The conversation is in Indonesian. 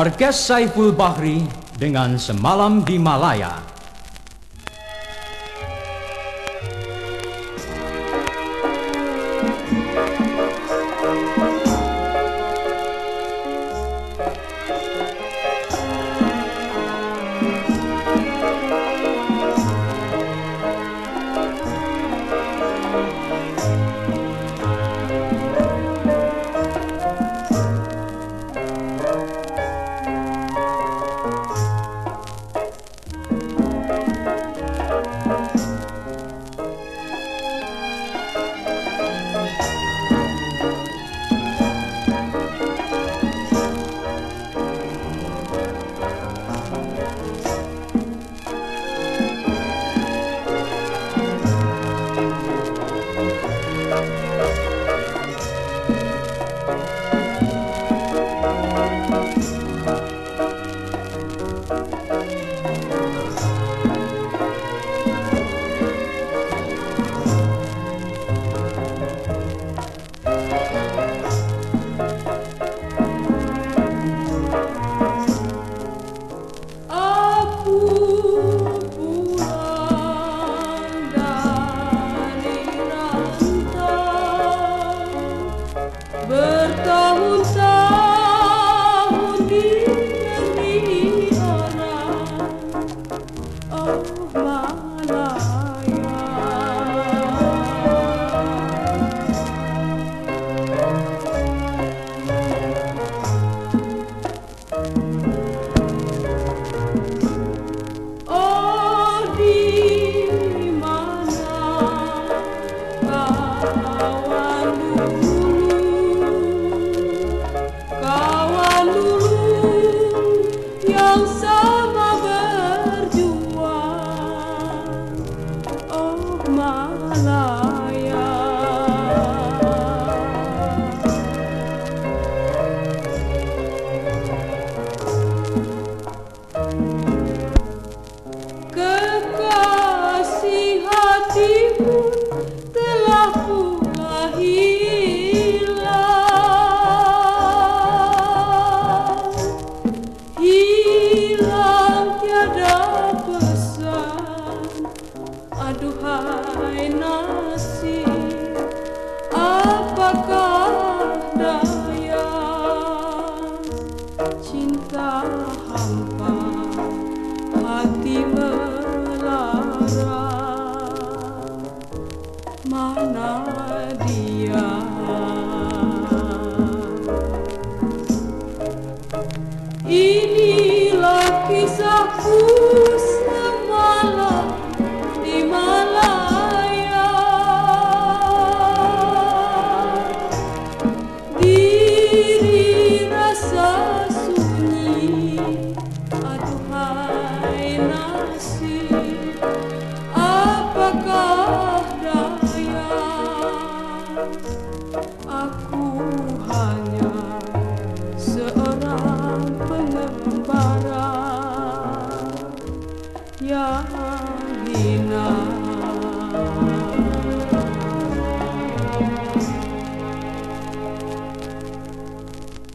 Orkes Saiful Bahri dengan Semalam di Malaya. Aku closer. Hilang tiada pesan. Aduhai nasib Apakah daya Cinta hampa? Hati melara mana dia? Inilah kisahku semalam di Malaya. Diri rasa sunyi aduhai nasib apakah daya? Aku hanya seorang ya